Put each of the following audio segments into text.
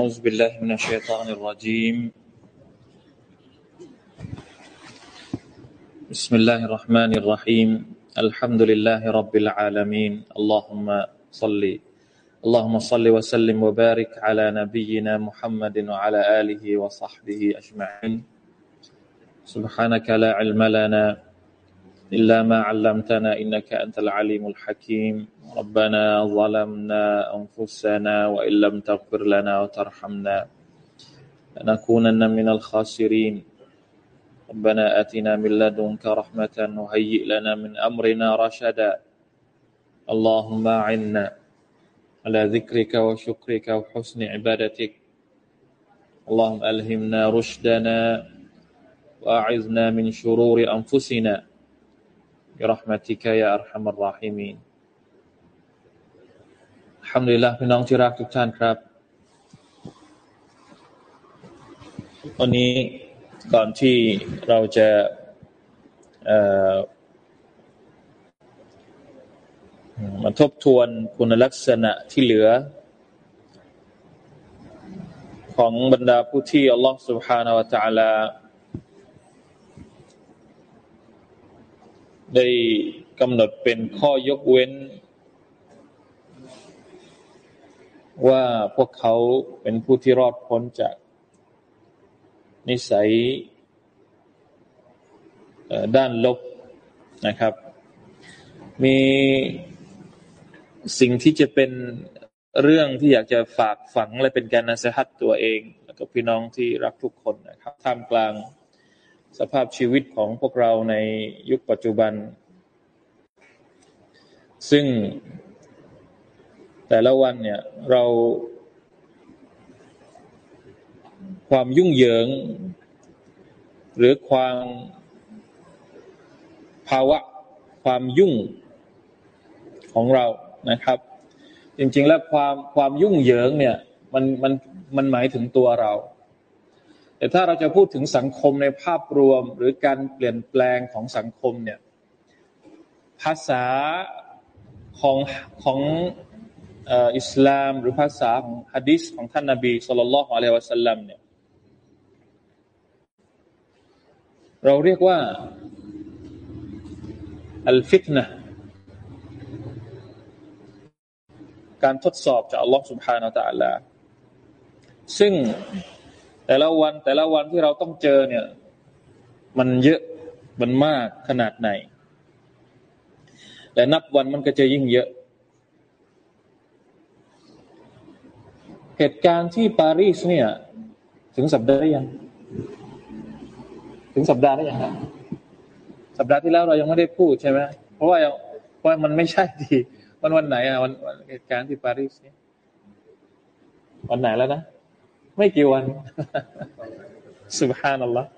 أعوذ بالله من الشيطان الرجيم. بسم الله الرحمن الرحيم. الحمد لله رب العالمين. اللهم صل اللهم صل وسلم وبارك على نبينا محمد وعلى آله وصحبه أجمعين. سبحانك لا علم لنا إلا ما علمتنا إنك أنت العليم الحكيم. ربنا ظلمنا أنفسنا وإن لم تغفر لنا وترحمنا لنكونن من الخاسرين. ربنا آتنا من لدنك رحمة وهيئ لنا من أمرنا رشدا. اللهم أعنا على ذكرك وشكرك وحسن عبادتك. اللهم ألهمنا رشدنا وأعذنا من شرور أنفسنا. برحمتك يا أرحم الراحمين ทำดีละพี่น้องที่รักทุกท่านครับ วันนี้ก่อนที่เราจะมาทบทวนคุณลักษณะที่เหลือ ของบรรดาผู้ที่อัลลอฮฺ سبحانه และ تعالى ได้กำหนดเป็นข้อยกเว้น ว่าพวกเขาเป็นผู้ที่รอดพ้นจาก นิสัยด้านลบนะครับ มีสิ่งที่จะเป็นเรื่องที่อยากจะฝากฝังและเป็นการนัสฮัตตัวเอง แล้วก็พี่น้องที่รักทุกคนนะครับท่ามกลาง สภาพชีวิตของพวกเราในยุคปัจจุบัน ซึ่งแต่ละวันเนี่ยเราความยุ่งเหยิง หรือความภาวะความยุ่งของเรานะครับ จริงๆแล้วความความยุ่งเหยิงเนี่ยมันมันมันหมายถึงตัวเรา แต่ถ้าเราจะพูดถึงสังคมในภาพรวม หรือการเปลี่ยนแปลงของสังคมเนี่ยภาษาของของอิสลามหรือภาษาของฮะดิษของท่านนบีสุลต่านละฮ์อะลัยวะสัลลัมเนี่ยเราเรียกว่าอัลฟิตนะการทดสอบจากอัลลอฮ์ سبحانه และ تعالى ซึ่ง แต่ละวันแต่ละวันที่เราต้องเจอเนี่ย มันเยอะมันมากขนาดไหน และนับวันมันก็จะยิ่งเยอะ เหตุการณ์ที่ปารีสเนี่ย ถึงสัปดาห์ได้ยัง ถึงสัปดาห์ได้ยังครับสัปดาห์ที่แล้วเรายังไม่ได้พูดใช่ไหมเพราะว่าเพราะมันไม่ใช่ดีวันวันไหนอะวันเหตุการณ์ที่ปารีสเนี่ยวันไหนแล้วนะ ไม่กี่วันสุบฮานัลลอฮ์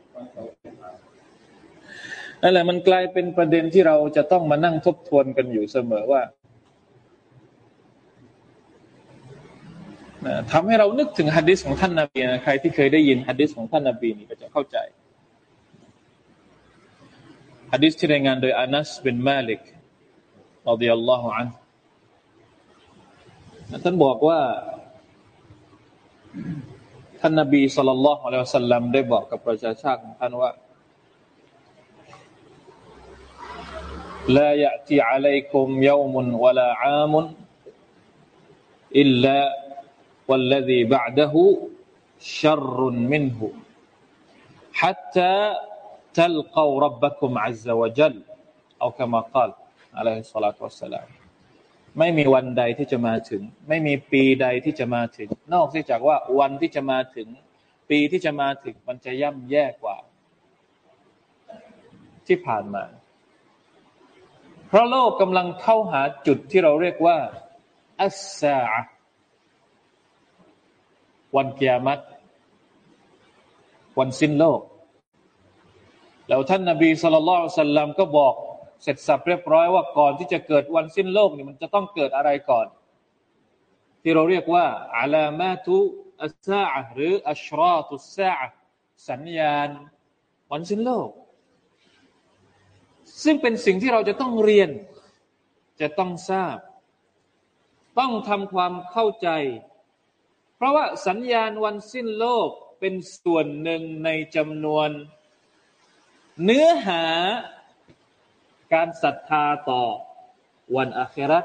นั่นแหละมันกลายเป็นประเด็นที่เราจะต้องมานั่งทบทวนกันอยู่เสมอว่าทำให้เรานึกถึงฮะดิษของท่านนาบีนะใครที่เคยได้ยินฮะดิษของท่านนาบีนี่ก็จะเข้าใจฮะดิษที่รายงานโดยอานัสบินมาลิกรดิยัลลอฮุอันท่านบอกว่า ท่านนบีสุลต่านละฮ์อัลลอฮฺสัลลัมได้บอกกับประชาชาติของท่านว่า لا يأتي عليكم يوم ولا عام إلا والذي بعده شر منه حتى تلقوا ربكم عز وجل أو كما قال عليه الصلاة والسلام ไม่มีวันใดที่จะมาถึง ไม่มีปีใดที่จะมาถึง นอกจากว่าวันที่จะมาถึง ปีที่จะมาถึงมันจะย่ำแย่กว่า ที่ผ่านมา เพราะโลกกำลังเข้าหาจุดที่เราเรียกว่าอัสซาวันกียรติวันสิ้นโลก แล้วท่านนบีสุลต่านก็บอก เสร็จสับเรียบร้อยว่าก่อนที่จะเกิดวันสิ้นโลกเนี่ยมันจะต้องเกิดอะไรก่อน ที่เราเรียกว่าอาลามาตุอัสซาหรืออัชราตุสซาสัญญาณวันสิ้นโลก ซึ่งเป็นสิ่งที่เราจะต้องเรียน จะต้องทราบ ต้องทำความเข้าใจ เพราะว่าสัญญาณวันสิ้นโลกเป็นส่วนหนึ่งในจำนวน เนื้อหา การศรัทธาต่อวันอาครา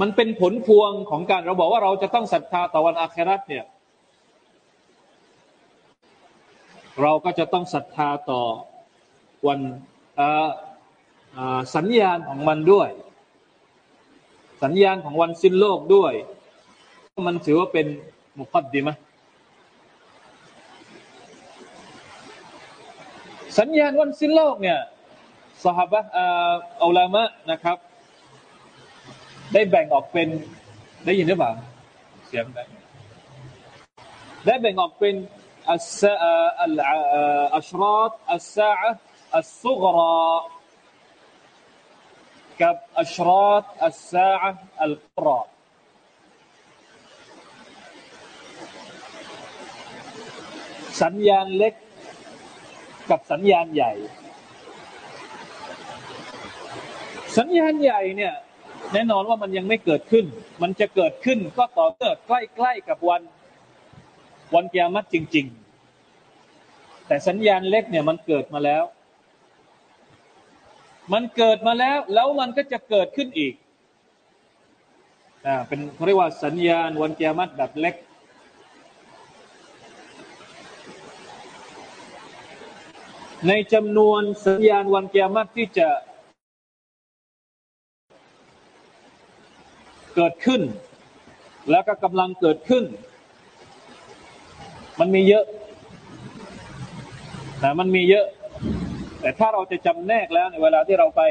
มันเป็นผลพวงของการเราบอกว่าเราจะต้องศรัทธาต่อวันอาคราเนี่ย เราก็จะต้องศรัทธาต่อวันสัญญาณของมันด้วย สัญญาณของวันสิ้นโลกด้วย มันถือว่าเป็นมุกัดดีไหม สัญญาณวันสิ้นโลกเนี่ยสหบะอัลลามะนะครับ ได้แบ่งออกเป็นได้ยินหรือเปล่าเสียงได้ได้แบ่งออกเป็นอัสอัลอัชราตอัสซาอัสซุกรากับอัชราตอัสซาอัลกราสัญญาณเล็ก กับสัญญาณใหญ่ สัญญาณใหญ่เนี่ยแน่นอนว่ามันยังไม่เกิดขึ้น มันจะเกิดขึ้นก็ต่อเมื่อใกล้ๆกับวัน วันกิยามัตจริง ๆ แต่สัญญาณเล็กเนี่ยมันเกิดมาแล้ว มันเกิดมาแล้ว แล้วมันก็จะเกิดขึ้นอีกอ่าเป็นเรียกว่าสัญญาณวันกิยามัตแบบเล็ก ในจำนวนสัญญาณวันเกียรติที่จะเกิดขึ้น แล้วก็กำลังเกิดขึ้น มันมีเยอะนะมันมีเยอะ แต่ถ้าเราจะจำแนกแล้วในเวลาที่เราไป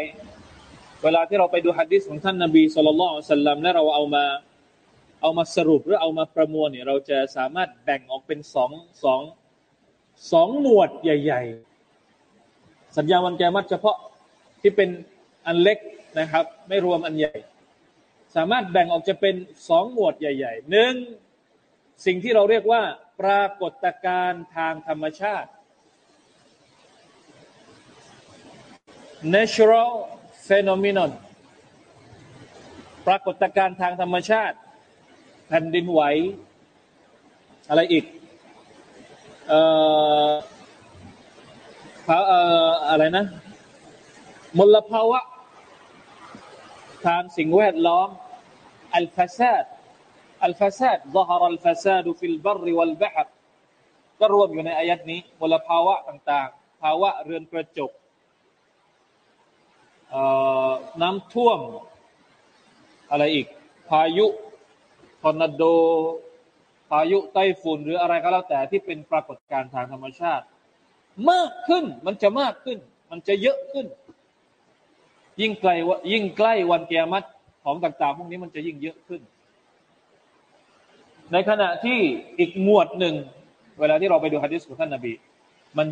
เวลาที่เราไปดูฮัดดิสของท่านนบีสุลต่านสัลลัมและเราเอามาเอามาสรุปหรือเอามาประมวลเนี่ยเราจะสามารถแบ่งออกเป็นสองสองสองหมวดใหญ่ ๆ สัญญาวันแกมัดเฉพาะที่เป็นอันเล็กนะครับ ไม่รวมอันใหญ่ สามารถแบ่งออกจะเป็นสองหมวดใหญ่ๆหนึ่งสิ่งที่เราเรียกว่าปรากฏการณ์ทางธรรมชาติ natural phenomenon ปรากฏการณ์ทางธรรมชาติ แผ่นดินไหว อะไรอีกเอ่ออะไรนะมลภาวะทางสิ่งแวดล้อมอัลฟาซาดอัลฟาซาด ظهر الفساد في البر والبحر ก็รวมอยู่ในอายัดนี้มลภาวะต่างๆ ภาวะเรือนกระจกน้ำท่วม อะไรอีก พายุทอร์นาโด พายุไต้ฝุ่นหรืออะไรก็แล้วแต่ที่เป็นปรากฏการณ์ทางธรรมชาติ มากขึ้น มันจะมากขึ้น มันจะเยอะขึ้น ยิ่งไกลยิ่งใกล้วันเกียรติของต่างๆ พวกนี้มันจะยิ่งเยอะขึ้น ในขณะที่อีกหมวดหนึ่ง เวลาที่เราไปดูฮะดิษของท่านนาบีมัน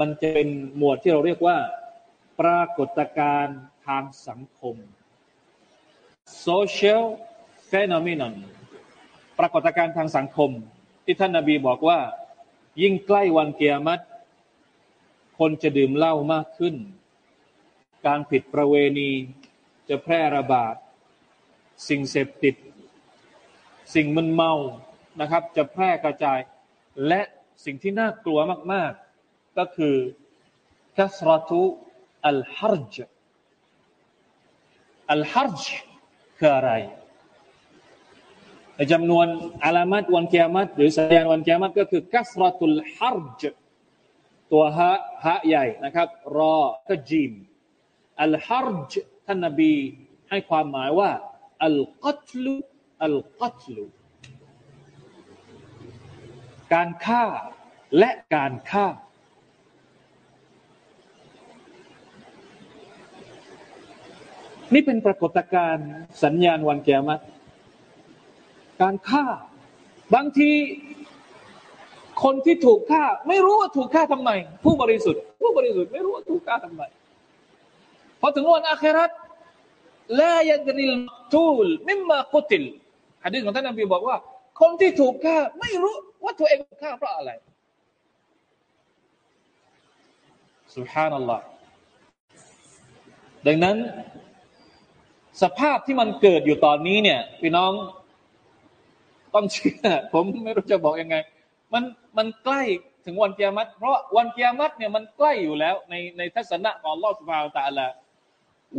มันจะเป็นหมวดที่เราเรียกว่า ปรากฏการณ์ทางสังคม social phenomenon ปรากฏการณ์ทางสังคม ที่ท่านนาบีบอกว่า ยิ่งใกล้วันเกียรติ คนจะดื่มเหล้ามากขึ้น การผิดประเวณีจะแพร่ระบาด สิ่งเสพติด สิ่งมึนเมานะครับ จะแพร่กระจาย และสิ่งที่น่ากลัวมาก ๆ ก็คือคัสรตุอัลฮารจอัลฮารจคืออะไรจำนวนอาลามัดวันเกียรติหรือสัญญาณวันเกียรติก็คือกัสรตุลฮารจ ตัวฮะฮะใหญ่นะครับ รอก็จีมอัลฮาร์จท่านนบีให้ความหมายว่าอัลกัตลุอัลกัตลุการฆ่าและการฆ่า นี่เป็นปรากฏการณ์สัญญาณวันเกียรติการฆ่า บางที คนที่ถูกฆ่า ไม่รู้ว่าถูกฆ่าทำไม ผู้บริสุทธิ์ ผู้บริสุทธิ์ไม่รู้ว่าถูกฆ่าทำไมพอถึงวันอาคราตลายัดริลตูลมิมมากุติลฮะดีษของท่านนบีบอกว่า คนที่ถูกฆ่า ไม่รู้ว่าตัวเองถูกฆ่าเพราะอะไรสุฮานัลลอฮ์ดังนั้น สภาพที่มันเกิดอยู่ตอนนี้เนี่ยพี่น้องต้องเชื่อผมไม่รู้จะบอกยังไง มันมันใกล้ถึงวันเกียรติเพราะวันเกียรติเนี่ยมันใกล้อยู่แล้วในในทัศนะของลอสุภาตาละ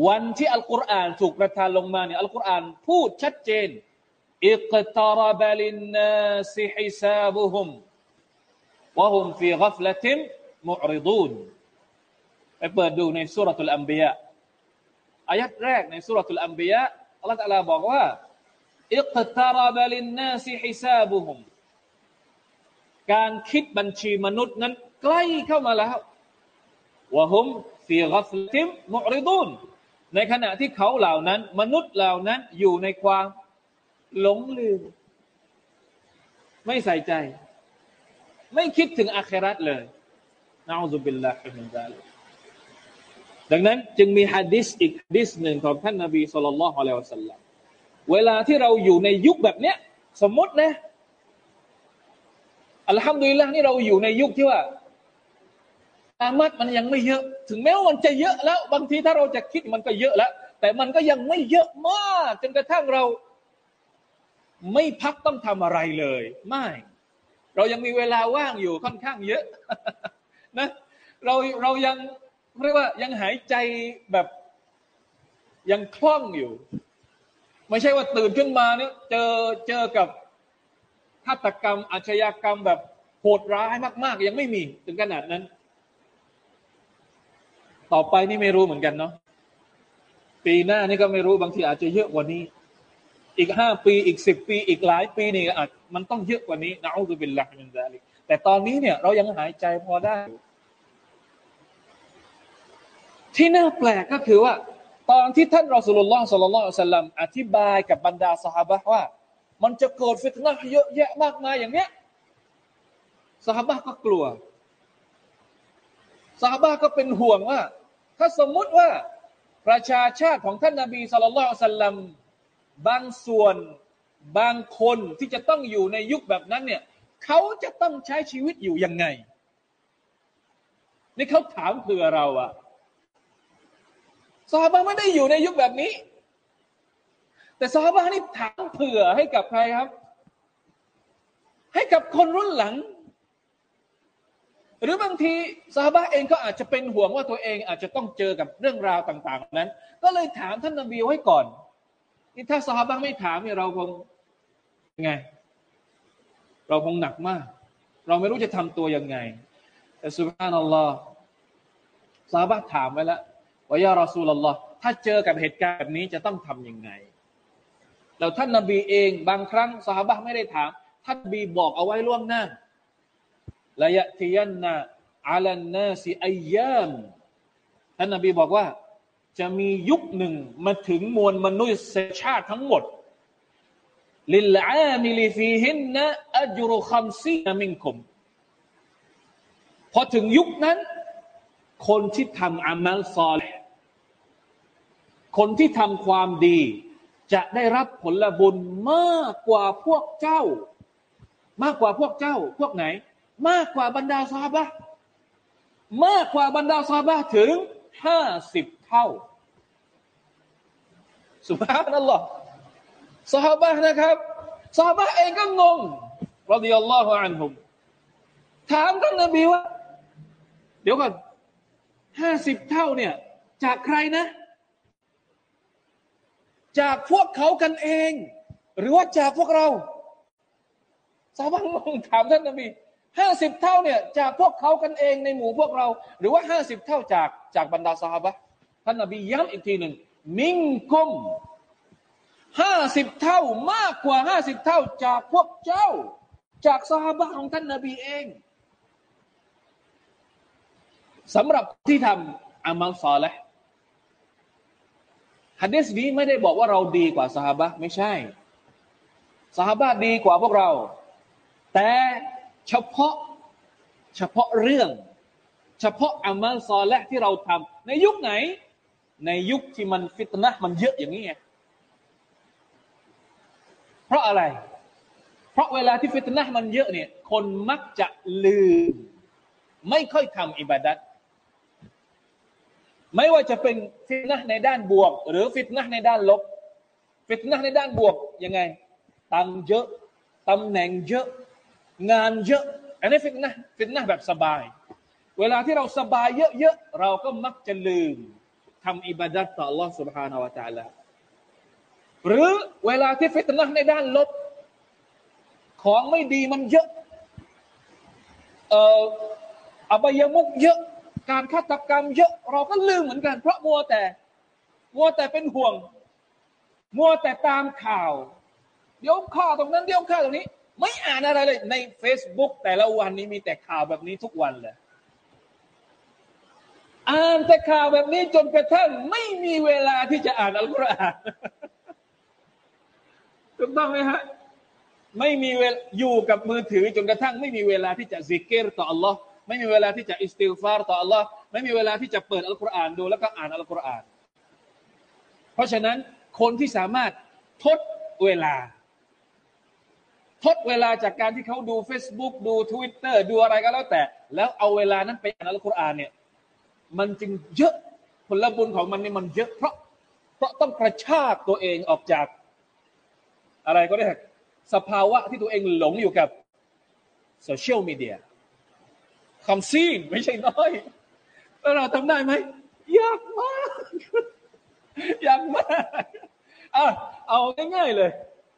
วันที่อัลกุรอานถูกประทานลงมาเนี่ยอัลกุรอานพูดชัดเจนอิกตารบลินนาสิฮิซาบุฮุมวะฮุมฟีกัฟลติมมุอริดูนไปเปิดดูในสุรทูลอัมบียะอายัดแรกในสุรทูลอัมบียะอัลลอฮฺตะลาบอกว่าอิกตารบลินนาสิฮิซาบุฮุม การคิดบัญชีมนุษย์นั้นใกล้เข้ามาแล้วوهم في غفلة معرضون ในขณะที่เขาเหล่านั้น มนุษย์เหล่านั้นอยู่ในความหลงลืม ไม่ใส่ใจ ไม่คิดถึงอาคราตเลยนะอูซุบิลลาฮิมินซาลิดังนั้นจึงมีฮะดิษอีกฮะดิษหนึ่งของท่านนบี صلى الله عليه وسلم เวลาที่เราอยู่ในยุคแบบเนี้ย สมมตินะ الحمد لله นี่เราอยู่ในยุคที่ว่าอามัดมันยังไม่เยอะ ถึงแม้ว่ามันจะเยอะแล้ว บางทีถ้าเราจะคิดมันก็เยอะแล้ว แต่มันก็ยังไม่เยอะมากจนกระทั่งเรา ไม่พักต้องทำอะไรเลย ไม่ เรายังมีเวลาว่างอยู่ค่อนข้างเยอะนะเราเรายังเรียกว่ายังหายใจแบบยังคล่องอยู่ ไม่ใช่ว่าตื่นขึ้นมาเนี่ยเจอเจอกับ ฆาตกรรมอาชญากรรมแบบโหดร้ายมาก ๆ ยังไม่มีถึงขนาดนั้น ต่อไปนี่ไม่รู้เหมือนกันเนาะปีหน้านี่ก็ไม่รู้บางทีอาจจะเยอะกว่านี้ อีกห้าปีอีกสิบปีอีกหลายปีนี่อาจมันต้องเยอะกว่านี้นะอูซุบิลลาฮิมินซาลิกแต่ตอนนี้เนี่ยเรายังหายใจพอได้ ที่น่าแปลกก็คือว่า ตอนที่ท่านรอสุลลอฮ์สุลลัลลอฮุสัลลัมอธิบายกับบรรดาสหายว่า มันจะเกิดฟิตนะเยอะแยะมากมายอย่างเนี้ยสหาก็กลัวสหาก็เป็นห่วงว่า ถ้าสมมุติว่าประชาชาติของท่านนาบีสุลต่านสัลลัมบางส่วนบางคนที่จะต้องอยู่ในยุคแบบนั้นเนี่ยเขาจะต้องใช้ชีวิตอยู่ยังไง นี่เขาถามเผื่อเราอะซาบะไม่ได้อยู่ในยุคแบบนี้ แต่ซาบะนี่ถามเผื่อให้กับใครครับ ให้กับคนรุ่นหลัง หรือบางทีซาบะเองก็อาจจะเป็นห่วงว่าตัวเองอาจจะต้องเจอกับเรื่องราวต่าง ๆ นั้น ก็เลยถามท่านนบีไว้ก่อนนี่ถ้าซาบะไม่ถามเนี่ยเราคงยังไง เราคงหนักมาก เราไม่รู้จะทำตัวยังไง แต่สุบฮานัลลอฮ์ซาบะถามไว้แล้วว่ายารอซูลลอฮ์ถ้าเจอกับเหตุการณ์แบบนี้จะต้องทํำยังไง แล้วท่านนบีเองบางครั้งซอฮาบะฮฺไม่ได้ถาม ท่านนบีบอกเอาไว้ล่วงหน้าليأتين على الناس أيام ท่านนบีบอกว่า จะมียุคหนึ่งมาถึงมวลมนุษยชาติทั้งหมด للعامل فيهن أجر خمسين منكم พอถึงยุคนั้น คนที่ทำอามัลซอลคนที่ทำความดี จะได้รับผลบุญมากกว่าพวกเจ้า มากกว่าพวกเจ้า พวกไหน มากกว่าบรรดาซาบะมากกว่าบรรดาซาบะถึงห้าสิบเท่า สุภาพนั่นหรอซาบะนะครับซาบะเองก็งงรดิยัลลอฮุอันฮุมถามท่านนบีว่า เดี๋ยวก่อนห้าสิบเท่าเนี่ย จากใครนะ จากพวกเขากันเอง หรือว่าจากพวกเราซาบะงงถามท่านนบีห้าสิบเท่าเนี่ยจากพวกเขากันเองในหมู่พวกเรา หรือว่าห้าสิบเท่าจากจากบรรดาสหายท่านนบีย้ำอีกทีหนึ่งมิงกุมห้าสิบเท่ามากกว่าห้าสิบเท่าจากพวกเจ้า จากสหายของท่านนบีเองสำหรับที่ทำอามัลซอลและ ฮัดดิสนี้ไม่ได้บอกว่าเราดีกว่าสหายไม่ใช่สหายดีกว่าพวกเรา แต่เฉพาะเฉพาะเรื่อง เฉพาะอามัลซอและที่เราทำในยุคไหน ในยุคที่มันฟิตนะมันเยอะอย่างนี้ไงเพราะอะไร เพราะเวลาที่ฟิตนะมันเยอะเนี่ย คนมักจะลืม ไม่ค่อยทำอิบาดัต ไม่ว่าจะเป็นฟิตนะในด้านบวก หรือฟิตนะในด้านลบ ฟิตนะในด้านบวกยังไง ตังเยอะ ตำแหน่งเยอะ งานเยอะ อันนี้ฟิตนะฟิตนะแบบสบาย เวลาที่เราสบายเยอะๆเราก็มักจะลืมทำอิบาดัตต่อ Allah سبحانه และ تعالى หรือเวลาที่ฟิตนะในด้านลบ ของไม่ดีมันเยอะเอ่ออบายมุกเยอะ การฆาตกรรมเยอะเราก็ลืมเหมือนกัน เพราะมัวแต่มัวแต่เป็นห่วง มัวแต่ตามข่าว เดี๋ยวข่าวตรงนั้นเดี๋ยวข่าวตรงนี้ ไม่อ่านอะไรเลย ใน Facebook แต่ละวันนี้มีแต่ข่าวแบบนี้ทุกวันเลยอ่านแต่ข่าวแบบนี้จนกระทั่งไม่มีเวลาที่จะอ่านอัลกุรอานถูกต้องไหมฮะไม่มีเวลาอยู่กับมือถือจนกระทั่งไม่มีเวลาที่จะซิกเกตต่อ Allah ไม่มีเวลาที่จะอิสติลฟาร์ต่อ Allah ไม่มีเวลาที่จะเปิดอัลกุรอานดูแล้วก็อ่านอัลกุรอาน เพราะฉะนั้นคนที่สามารถทดเวลา ทดเวลาจากการที่เขาดู Facebook ดู Twitter ดูอะไรก็แล้วแต่ แล้วเอาเวลานั้นไปอ่านอัลกุรอานเนี่ยมันจึงเยอะผลบุญของมันนี่มันเยอะเพราะเพราะต้องกระชากตัวเองออกจาก อะไรก็ได้สภาวะที่ตัวเองหลงอยู่กับโซเชียลมีเดีย คำซีนไม่ใช่น้อยแล้วเราทำได้ไหมยากมากยากมากอะเอาง่ายๆเลย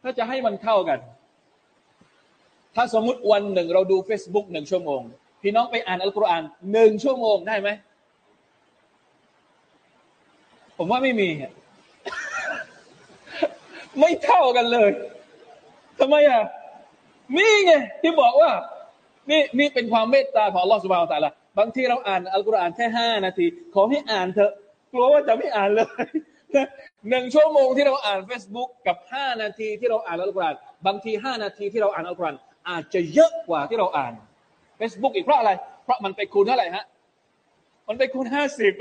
ถ้าจะให้มันเข้ากัน ถ้าสมมุติวันหนึ่งเราดู Facebook หนึ่งชั่วโมง พี่น้องไปอ่านอัลกุรอานหนึ่งชั่วโมงได้ไหมผมว่าไม่มี ไม่เท่ากันเลยทำไมอะนี่ไงที่บอกว่า นี่นี่เป็นความเมตตาของลอสุบานตาละบางทีเราอ่านอัลกุรอานแค่ห้านาที ขอให้อ่านเถอะ กลัวว่าจะไม่อ่านเลยหนึ่งชั่วโมงที่เราอ่าน Facebook กับห้านาทีที่เราอ่านอัลกุรอานบางทีห้านาทีที่เราอ่านอัลกุรอานอาจจะเยอะกว่าที่เราอ่าน Facebook อีกเพราะอะไร เพราะมันไปคูณเท่าไหร่ฮะ มันไปคูณห้าสิบ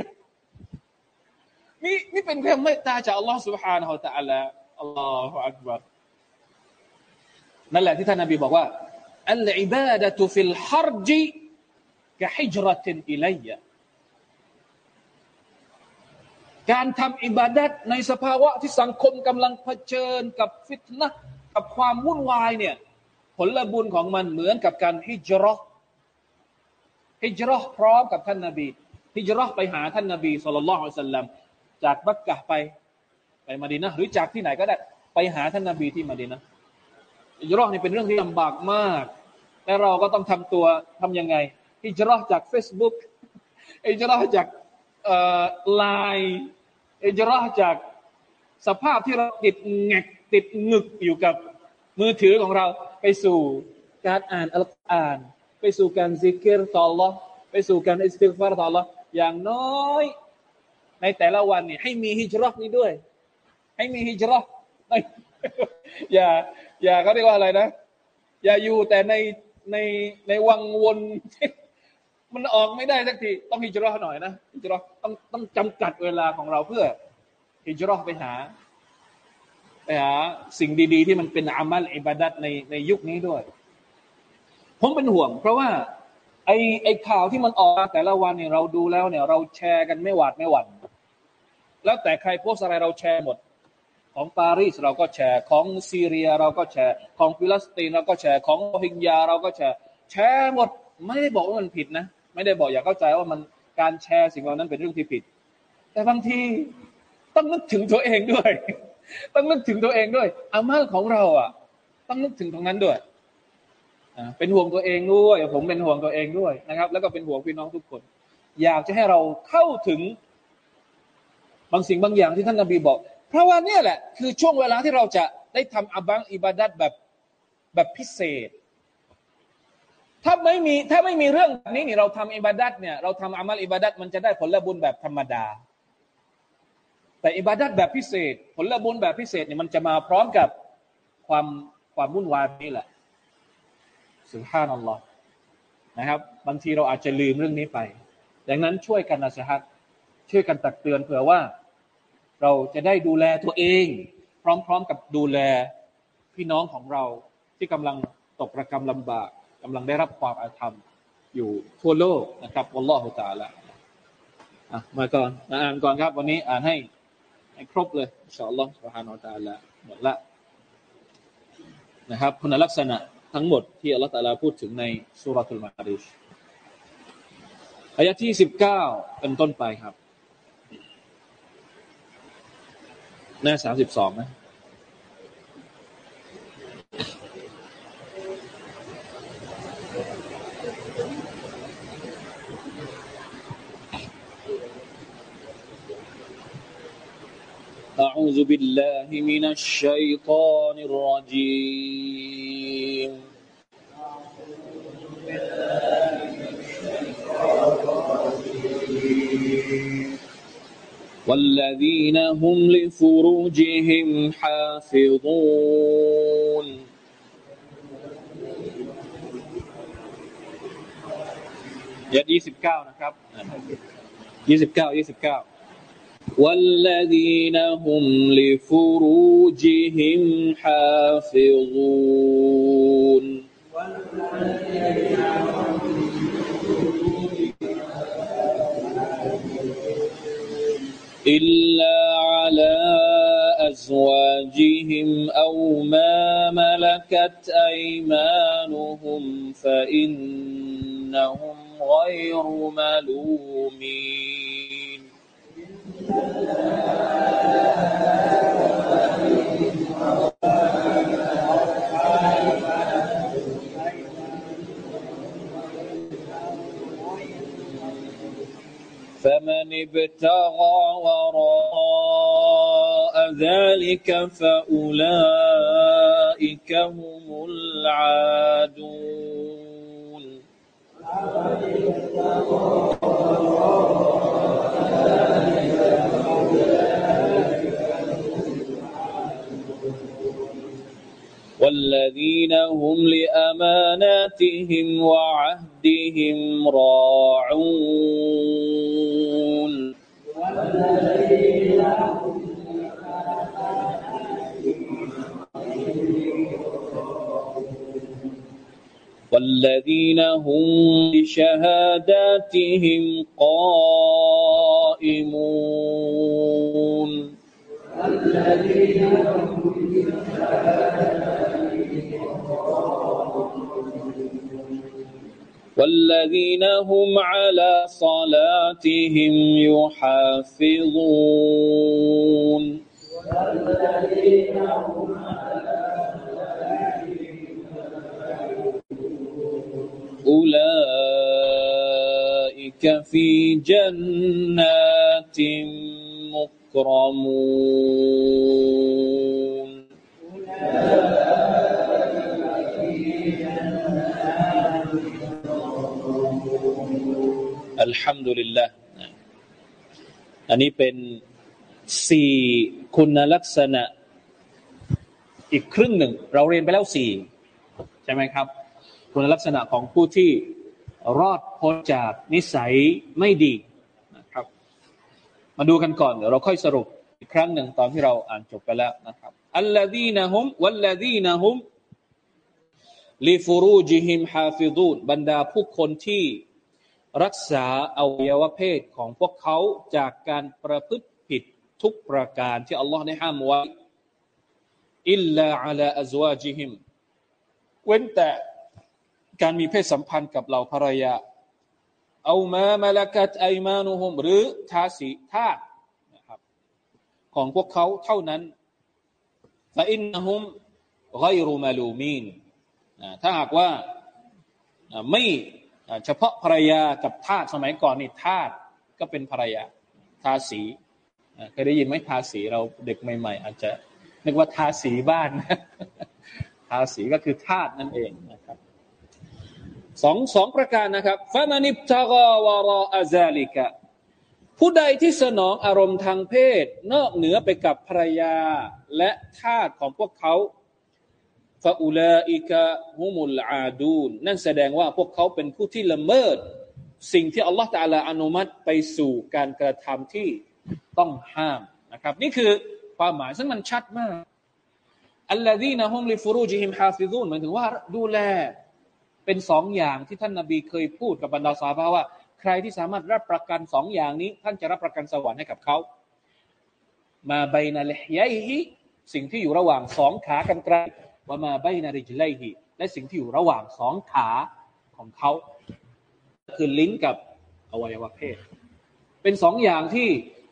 นี่นี่เป็นความเมตตาจากอัลลอฮฺ سبحانه และ تعالى อัลลอฮฺอักบารนั่นแหละที่ท่านนบีบอกว่า อัลอิบาดะตุฟิลฮารจิกะฮิจรตินอิลัยการทำอิบาดัตในสภาวะที่สังคมกำลังเผชิญกับฟิตนะกับความวุ่นวายเนี่ยผลบุญของมันเหมือนกับการฮิจรอฮิจรอพร้อมกับท่านนบีฮิจรอไปหาท่านนบีสุลต่านละฮ์สัลลัมจากบักกะไปไปมาดีนะหรือจากที่ไหนก็ได้ ไปหาท่านนบีที่มาดีนะ ฮิจรอนี่เป็นเรื่องที่ลำบากมาก และเราก็ต้องทำตัวทํำยังไงฮิจรอจาก Facebook ฮิจรอจากไลน์ฮิจรอจากสภาพที่เราติดแงกติดงึกอยู่กับมือถือของเราไปสู่การอ่านอัลกุรอาน ไปสู่การซิกเกอร์ต่อ Allah ไปสู่การอิสติฟาร์ต่อ Allah อย่างน้อย ในแต่ละวันเนี่ยให้มีฮิจรักนี้ด้วย ให้มีฮิจรักอย่า อย่าเขาเรียกว่าอะไรนะ อย่าอยู่แต่ในในในวังวนมันออกไม่ได้สักทีต้องฮิจรักหน่อยนะฮิจรักต้องต้องจำกัดเวลาของเราเพื่อฮิจรักไปหาไปหาสิ่งดีๆ ที่มันเป็นอามัลอิบาดัตในในยุคนี้ด้วย ผมเป็นห่วง เพราะว่า ไอไอข่าวที่มันออกแต่ละวันเนี่ยเราดูแล้วเนี่ย เราแชร์กันไม่หวาดไม่หวั่นแล้วแต่ใครโพสต์อะไรเราแชร์หมด ของปารีสเราก็แชร์ของซีเรียเราก็แชร์ของฟิลิสตีนเราก็แชร์ของโรฮิงญาเราก็แชร์แชร์หมดไม่ได้บอกว่ามันผิดนะ ไม่ได้บอกอย่าเข้าใจว่ามันการแชร์สิ่งเหล่านั้นเป็นเรื่องที่ผิด แต่บางทีต้องนึกถึงตัวเองด้วย ต้องนึกถึงตัวเองด้วยอามัลของเราอะ ต้องนึกถึงตรงนั้นด้วยเป็นห่วงตัวเองด้วยผมเป็นห่วงตัวเองด้วยนะครับ แล้วก็เป็นห่วงพี่น้องทุกคน อยากจะให้เราเข้าถึง บางสิ่งบางอย่างที่ท่านนบีบอก เพราะว่าเนี่ยแหละคือช่วงเวลาที่เราจะได้ทำอับังอิบาดัตแบบแบบพิเศษ ถ้าไม่มีถ้าไม่มีเรื่องนี้นี่เราทำอิบาดัตเนี่ยเราทำอามัลอิบาดัตมันจะได้ผลบุญแบบธรรมดา แต่อิบาดัตแบบพิเศษ ผลบุญแบบพิเศษเนี่ยมันจะมาพร้อมกับความความวุ่นวายนี่แหละสุภาพนัลลอฮ์นะครับ บางทีเราอาจจะลืมเรื่องนี้ไป ดังนั้นช่วยกันนะสฮัดช่วยกันตักเตือนเผื่อว่า เราจะได้ดูแลตัวเอง พร้อมๆกับดูแลพี่น้องของเราที่กำลังตกระกรรมลำบากกำลังได้รับความอาธรรมอยู่ทั่วโลกนะครับวัลลอฮฺตาละอะมาก่อนมาอ่านก่อนครับ วันนี้อ่านให้ให้ครบเลยอินชาอัลลอฮฺสุบฮานาอัลลอฮฺหมดละนะครับคุณลักษณะทั้งหมดที่อัลลอฮฺตะลาพูดถึงในสุรทูลมาริชอายะที่สิบเก้าเป็นต้นไปครับ น้าสามสิบสองนะ أعوذ بالله من الشيطان الرجيم والذين هم لفروجهم حافظون يا 29นะครับ29 29 والذين هم لفروجهم حافظون إلا على أزواجهم أو ما ملكت أيمانهم فإنهم غير ملومين فمن ابتغى وراء ذلك فأولئك هم العادون. والذين هم لأماناتهم وعهدهم راعون والذين هم بشهاداتهم قائمون والذين هم والذين هم على صلاتهم يحافظون. อันนี้เป็นสี่คุณลักษณะอีกครึ่งหนึ่ง เราเรียนไปแล้วสี่ใช่ไหมครับ คุณลักษณะของผู้ที่รอดพ้นจากนิสัยไม่ดีนะครับ มาดูกันก่อนเดี๋ยวเราค่อยสรุปอีกครั้งหนึ่งตอนที่เราอ่านจบไปแล้วนะครับอัลลอฮีนะฮุมวัลลฮีนะฮุมลิฟูรูจิฮิมฮาฟิดูนบรรดาผู้คนที่ รักษาอวัยวะเพศของพวกเขาจากการประพฤติผิดทุกประการที่อัลลอฮ์ได้ห้ามไว้อิลลาอัลาอัซวาจิฮิมเว้นแต่การมีเพศสัมพันธ์กับเหล่าภรรยาเอามามาลกัตไอมานุฮุมหรือทาสีทาสนะครับของพวกเขาเท่านั้นฟาอินนะฮุมไกรุมาลูมีนถ้าหากว่าไม่ เฉพาะภรรยากับทาสสมัยก่อนนี่ทาสก็เป็นภรรยาทาสีเคยได้ยินไหมทาสีเราเด็กใหม่ ๆ อาจจะนึกว่าทาสีบ้านทาสีก็คือทาสนั่นเองนะครับสองสองประการนะครับฟามานิบตากวารออาซาลิกะผู้ใดที่สนองอารมณ์ทางเพศ นอกเหนือไปกับภรรยาและทาสของพวกเขา ฟาอูลาอิกะฮุมุลอาดูนนั่นแสดงว่าพวกเขาเป็นผู้ที่ละเมิด สิ่งที่อัลลอฮฺตาลาอนุมัติไปสู่การกระทำที่ต้องห้ามนะครับ นี่คือความหมายซึ่งมันชัดมากอัลลอฮีนะฮุมลิฟูรูจิฮิมฮาฟิซูนหมายถึงว่าดูแลเป็นสองอย่างที่ท่านนาบีเคยพูดกับบรรดาสาบาว่า ใครที่สามารถรับประกันสองอย่างนี้ ท่านจะรับประกันสวรรค์ให้กับเขา มาใบนาเลหยฮิสิ่งที่อยู่ระหว่างสองขากันไกล ว่ามาใบนาริจไลฮิและสิ่งที่อยู่ระหว่างสองขาของเขา คือลิ้นกับอวัยวะเพศ เป็นสองอย่างที่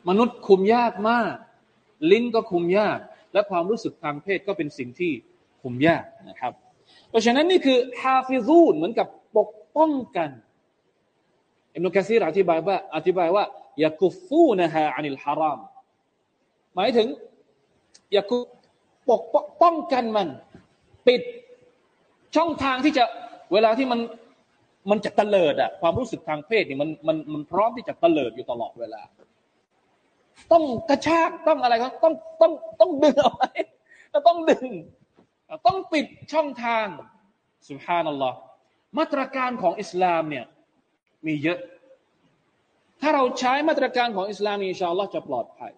มนุษย์คุมยากมาก ลิ้นก็คุมยาก และความรู้สึกทางเพศก็เป็นสิ่งที่คุมยากนะครับ เพราะฉะนั้นนี่คือฮาฟิซูนเหมือนกับปกป้องกันอิมนุกะซีรอธิบายว่าอธิบายว่ายากุฟูนะฮะอานิลฮารามหมายถึงยากุปกป้องกันมัน ปิดช่องทางที่จะเวลาที่มันมันจะเตลิดอะความรู้สึกทางเพศนี่มันมันมันพร้อมที่จะเตลิดอยู่ตลอดเวลา ต้องกระชากต้องอะไรต้องต้องต้องดึงเอาไว้ต้องดึง ต้องปิดช่องทางสุภานัลลอฮ์มาตรการของอิสลามเนี่ยมีเยอะ ถ้าเราใช้มาตรการของอิสลามอินชาอัลลอฮ์จะปลอดภัย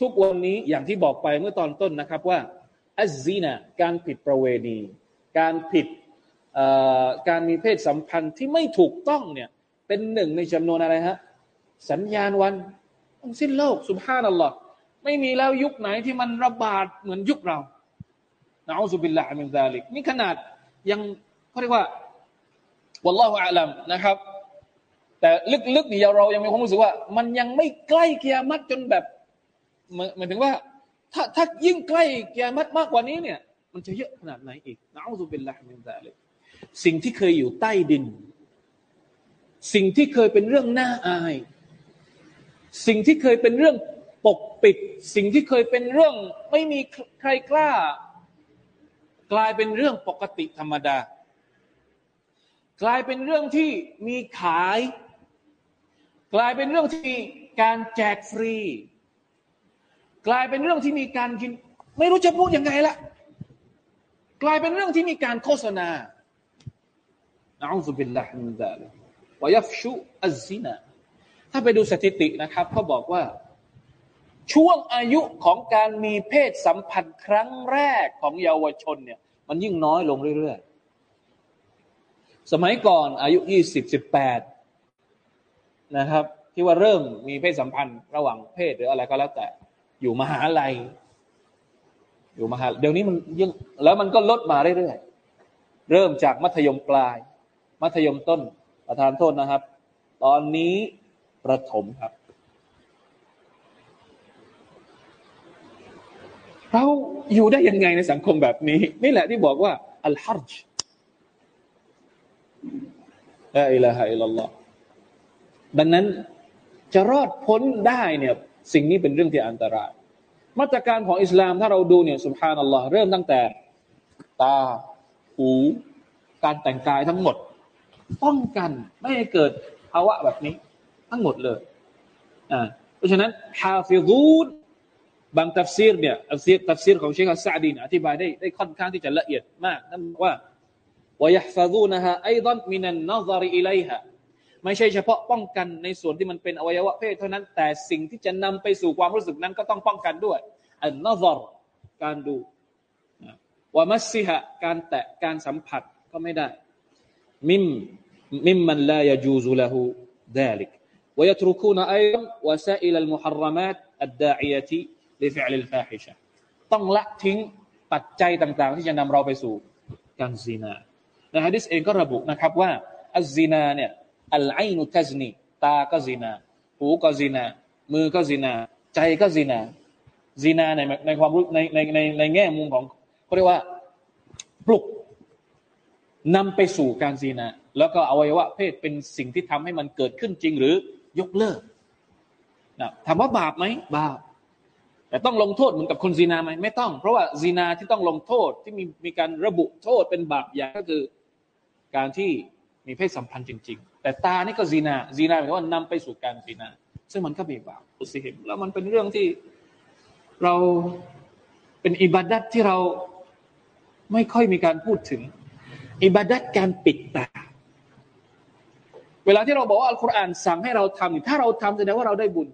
ทุกวันนี้อย่างที่บอกไปเมื่อตอนต้นนะครับว่า อัซซีนะการผิดประเวณี การผิดการมีเพศสัมพันธ์ที่ไม่ถูกต้องเนี่ยเป็นหนึ่งในจำนวนอะไรฮะสัญญาณวันสิ้นโลกสุภาพนัลลอฮ์ไม่มีแล้วยุคไหนที่มันระบาดเหมือนยุคเราنعوذ بالله من ذلك นี่ขนาดยังเขาเรียกว่าوالله أعلم นะครับ แต่ลึกๆนี่เรายังมีความรู้สึกว่า มันยังไม่ใกล้กิยามัตจนแบบหมายถึงว่า ถ้าถ้ายิ่งใกล้กิยามัตมากกว่านี้เนี่ย มันจะเยอะขนาดไหนอีกنعوذ بالله من ذلك สิ่งที่เคยอยู่ใต้ดิน สิ่งที่เคยเป็นเรื่องน่าอาย สิ่งที่เคยเป็นเรื่องปกปิด สิ่งที่เคยเป็นเรื่องไม่มีใครกล้า กลายเป็นเรื่องปกติธรรมดา กลายเป็นเรื่องที่มีขาย กลายเป็นเรื่องที่มีการแจกฟรี กลายเป็นเรื่องที่มีการกิน ไม่รู้จะพูดยังไงละกลายเป็นเรื่องที่มีการโฆษณานะอูซุบิลลาฮิมินซาลิวยัฟชุอัซซินาถ้าไปดูสถิตินะครับเขาบอกว่า ช่วงอายุของการมีเพศสัมพันธ์ครั้งแรกของเยาวชนเนี่ย มันยิ่งน้อยลงเรื่อยๆ สมัยก่อนอายุยี่สิบสิบแปดนะครับ ที่ว่าเริ่มมีเพศสัมพันธ์ระหว่างเพศหรืออะไรก็แล้วแต่ อยู่มหาลัย อยู่มหาเดี๋ยวนี้มันยิ่งแล้วมันก็ลดมาเรื่อยๆเริ่มจากมัธยมปลาย มัธยมต้นประธานโทษนะครับ ตอนนี้ประถมครับ เราอยู่ได้ยังไงในสังคมแบบนี้ นี่แหละที่บอกว่าอัลฮัรจลาอิลาฮะอิลลัลลอฮดังนั้นจะรอดพ้นได้เนี่ย สิ่งนี้เป็นเรื่องที่อันตราย มาตรการของอิสลามถ้าเราดูเนี่ยسبحان الله เริ่มตั้งแต่ตาหูการแต่งกายทั้งหมด ป้องกันไม่ให้เกิดภาวะแบบนี้ ทั้งหมดเลยอ่าเพราะฉะนั้นحافظون บางตัฟซีรเนี่ยตัฟซีรตัฟซีรของเชคอัสซาดีนอธิบายได้ได้ค่อนข้างที่จะละเอียดมากนั่นบอกว่าيحفظون นะฮะ ไอดอนมินันนซาริอิไลฮะไม่ใช่เฉพาะป้องกันในส่วนที่มันเป็นอวัยวะเพศเท่านั้น แต่สิ่งที่จะนำไปสู่ความรู้สึกนั้นก็ต้องป้องกันด้วยอันนซารการดูวามัสซิฮะการแตะการสัมผัสก็ไม่ได้มิมมิมมันลายจูซุละหูดาลิก ويتركون أيضا وسائل المحرمات الداعية لفعل الفاحشة ต้องละทิ้งปัจจัยต่างๆ ที่จะนำเราไปสู่การซีนาในฮะดิษเองก็ระบุนะครับว่าอัลซีนาเนี่ย อัลไอนุทัซนีตาก็ซีนา หูก็ซีนา มือก็ซีนา ใจก็ซีนาซีนาในในความรู้ในในในในแง่มุมของเขาเรียกว่าปลุกนำไปสู่การซีนาแล้วก็อวัยวะเพศเป็นสิ่งที่ทำให้มันเกิดขึ้นจริงหรือยกเลิกนะถามว่าบาปไหมบาป แต่ต้องลงโทษเหมือนกับคนซีนาไหมไม่ต้อง เพราะว่าซีนาที่ต้องลงโทษที่มีมีการระบุโทษเป็นบาปอย่างก็คือ การที่มีเพศสัมพันธ์จริง ๆ แต่ตานี่ก็ซีนาซีนาหมายว่านำไปสู่การซีนา ซึ่งมันก็มีบาปอุสิหิมแล้วมันเป็นเรื่องที่เราเป็นอิบาดัตที่เราไม่ค่อยมีการพูดถึง อิบาดัตการปิดตา เวลาที่เราบอกว่าอัลกุรอานสั่งให้เราทำถ้าเราทำแสดงว่าเราได้บุญ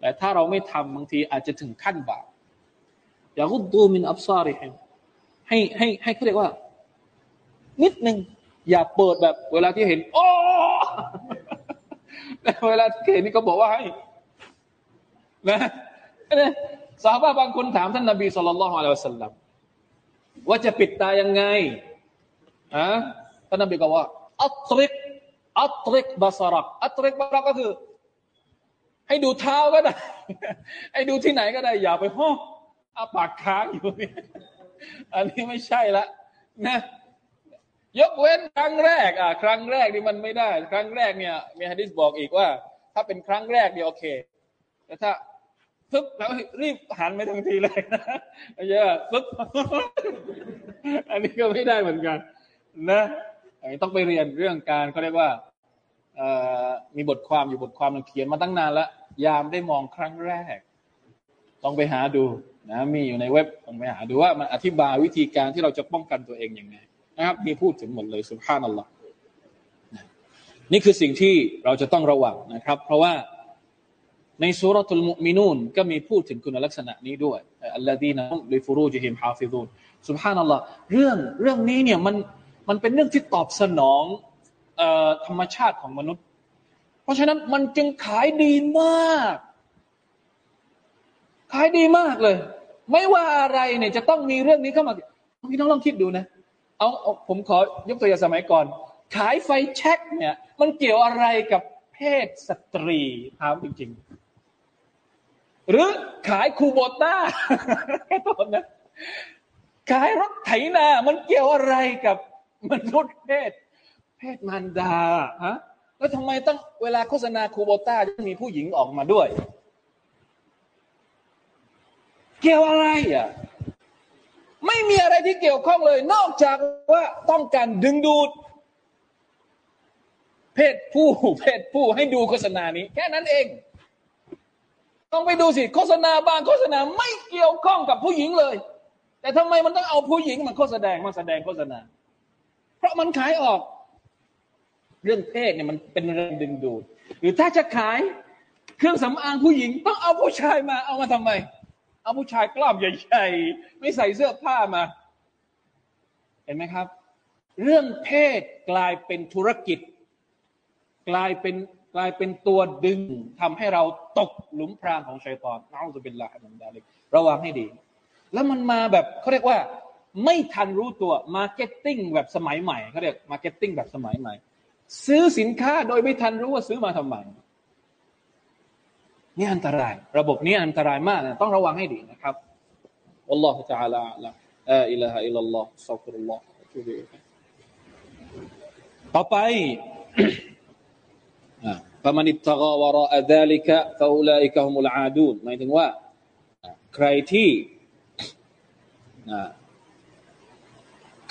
แต่ถ้าเราไม่ทำบางทีอาจจะถึงขั้นบาปอย่ากุดูมินอับซาริฮิให้ให้ให้เขาเรียกว่า นิดหนึ่ง อย่าเปิดแบบ เวลาที่เห็น โอ้เวลาที่เห็นนี่ก็บอกว่าให้นะนะสาวบ้าบางคนถามท่านนบีสุลต่านละฮ์อะลัยฮิสัลลัมว่าจะปิดตายังไงอะท่านนบีก็ว่าอัตริกอัตริกบาสรักอัตริกบาสรักก็คือ ให้ดูเท้าก็ได้ ให้ดูที่ไหนก็ได้ อย่าไปห้องอาปากค้างอยู่นี่อันนี้ไม่ใช่ละนะ ยกเว้นครั้งแรก อะครั้งแรกนี่มันไม่ได้ ครั้งแรกเนี่ยมีฮะดิษบอกอีกว่า ถ้าเป็นครั้งแรกเนี่ยโอเค แต่ถ้าปึ๊บแล้วรีบหันไปทันทีเลยนะเยอะปึ๊บอันนี้ก็ไม่ได้เหมือนกัน นะต้องไปเรียนเรื่องการเขาเรียกว่ามีบทความอยู่บทความเขียนมาตั้งนานแล้วยามได้มองครั้งแรก ต้องไปหาดูนะมีอยู่ในเว็บต้องไปหาดูว่ามันอธิบายวิธีการที่เราจะป้องกันตัวเองอยังไง นะครับมีพูดถึงหมดเลยسبحان الله นี่คือสิ่งที่เราจะต้องระวังนะครับ เพราะว่าใน سورة المؤمنون ก็มีพูดถึงคุณลักษณะนี้ด้วยالذين لفروجهم حافظون سبحان الله เรื่องเรื่องนี้เนี่ยมันมันเป็นเรื่องที่ตอบสนองธรรมชาติของมนุษย์ เพราะฉะนั้นมันจึงขายดีมาก ขายดีมากเลย ไม่ว่าอะไรเนี่ยจะต้องมีเรื่องนี้เข้ามาพี่น้องลองคิดดูนะ เอาเอาผมขอยกตัวอย่างสมัยก่อน ขายไฟแช็กเนี่ย มันเกี่ยวอะไรกับเพศสตรีถามจริงๆ หรือขายคูโบต้าแค่ต้นนะขายรถไถนา มันเกี่ยวอะไรกับมนุษย์เพศ เพศมันดาฮะแล้วทำไมต้องเวลาโฆษณาคูโบต้าจะมีผู้หญิงออกมาด้วย เกี่ยวอะไรอะ ไม่มีอะไรที่เกี่ยวข้องเลย นอกจากว่าต้องการดึงดูด เพศผู้เพศผู้ให้ดูโฆษณานี้ แค่นั้นเองต้องไปดูสิโฆษณาบางโฆษณาไม่เกี่ยวข้องกับผู้หญิงเลย แต่ทำไมมันต้องเอาผู้หญิงมาโฆษณามาแสดงโฆษณา เพราะมันขายออก เรื่องเพศเนี่ยมันเป็นแรงดึงดูด หรือถ้าจะขายเครื่องสำอางผู้หญิง ต้องเอาผู้ชายมาเอามาทำไม เอาผู้ชายกล้ามใหญ่ๆ ไม่ใส่เสื้อผ้ามา เห็นไหมครับ เรื่องเพศกลายเป็นธุรกิจ กลายเป็นกลายเป็นตัวดึงทำให้เราตกหลุมพรางของชัยตอนเอาจะเป็นละมันดาลิกระวังให้ดี แล้วมันมาแบบเขาเรียกว่า ไม่ทันรู้ตัวมาร์เก็ตติ้งแบบสมัยใหม่เขาเรียกมาร์เก็ตติ้งแบบสมัยใหม่ ซื้อสินค้าโดยไม่ทันรู้ว่าซื้อมาทำไม นี่อันตราย ระบบนี้อันตรายมากนะต้องระวังให้ดีนะครับอัลลอฮฺ تعالى ละอะอิลาฮะอิลลัลลอฮฺสัฟุรุลลอฮฺต่อไปฟะมันอิตตะกาวะรออะซาลิกะฟะอุลาอิกะฮุมุลอาดูนหมายถึงว่า ใครที่